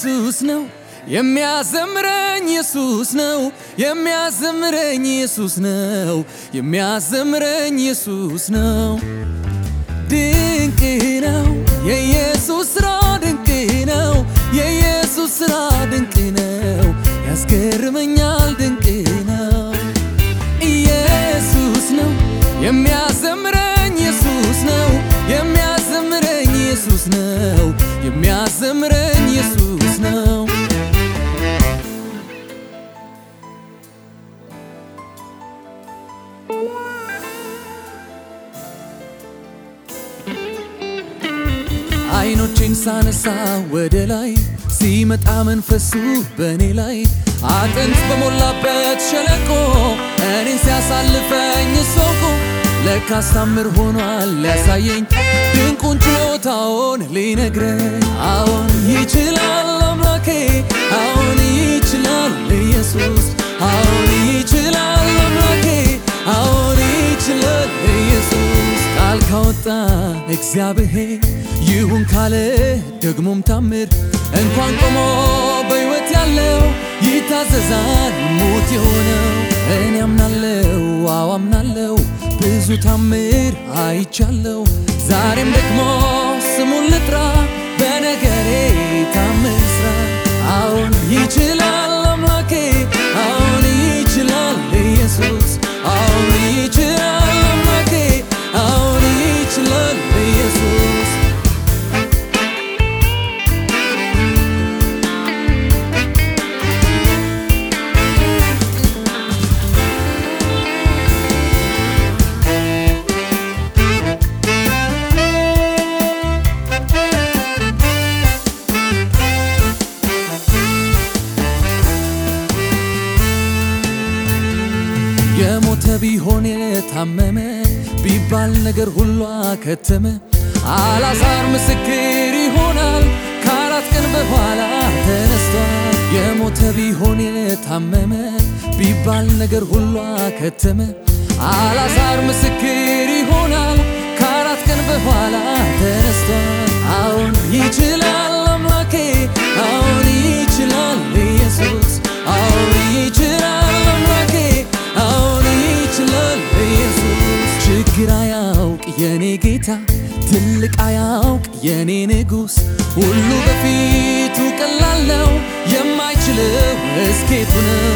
ኢየሱስ ነው። የሚያዘምረኝ ኢየሱስ ነው። የሚያዘምረኝ ኢየሱስ ነው። የሚያዘምረኝ ኢየሱስ ነው። ድንቅ ነው። የኢየሱስ ስራ ድንቅ ነው። የኢየሱስ ስራ ድንቅ ነው። ያስገርመኛል። ድንቅ ነው። ኢየሱስ ነው ኢየሱስ ነው። የሚያዘምረኝ ኢየሱስ ነው። አይኖቼን ሳነሳ ወደ ላይ ሲመጣ መንፈሱ በእኔ ላይ አጥንት በሞላበት ሸለቆ እኔን ሲያሳልፈኝ ሶቆ ለካስ ታምር ሆኗል ሊያሳየኝ ድንቁን ችሎታውን ሊነግረኝ አዎን ይችላል አምላኬ አዎን ይችላል ኢየሱስ አዎን ይችላል አምላኬ አዎን ይችላል ኢየሱስ። ቃል ካወጣ እግዚአብሔር ይሁን ካለ ደግሞም ታምር እንኳን ቆሞ በሕይወት ያለው ይታዘዛል። ሙት የሆነው እኔ አምናለው አዎ አምናለው ብዙ ታምር አይቻለው ዛሬም ደግሞ ስሙን ልጥራ በነገሬ ታምር ስራ። አዎን ይችላል አምላኬ አዎን ይችላል ኢየሱስ። አዎን ቢሆን የታመመ ቢባል ነገር ሁሉ አከተመ። አላዛር ምስክር ይሆናል ከአራት ቀን በኋላ ተነስቷል። የሞተ ቢሆን የታመመ ቢባል ነገር ሁሉ አከተመ። አላዛር ምስክር ይሆናል ትልቅ አያውቅ የኔ ንጉሥ። ሁሉ በፊቱ ቀላል ነው የማይችለው እስኬቱ ነው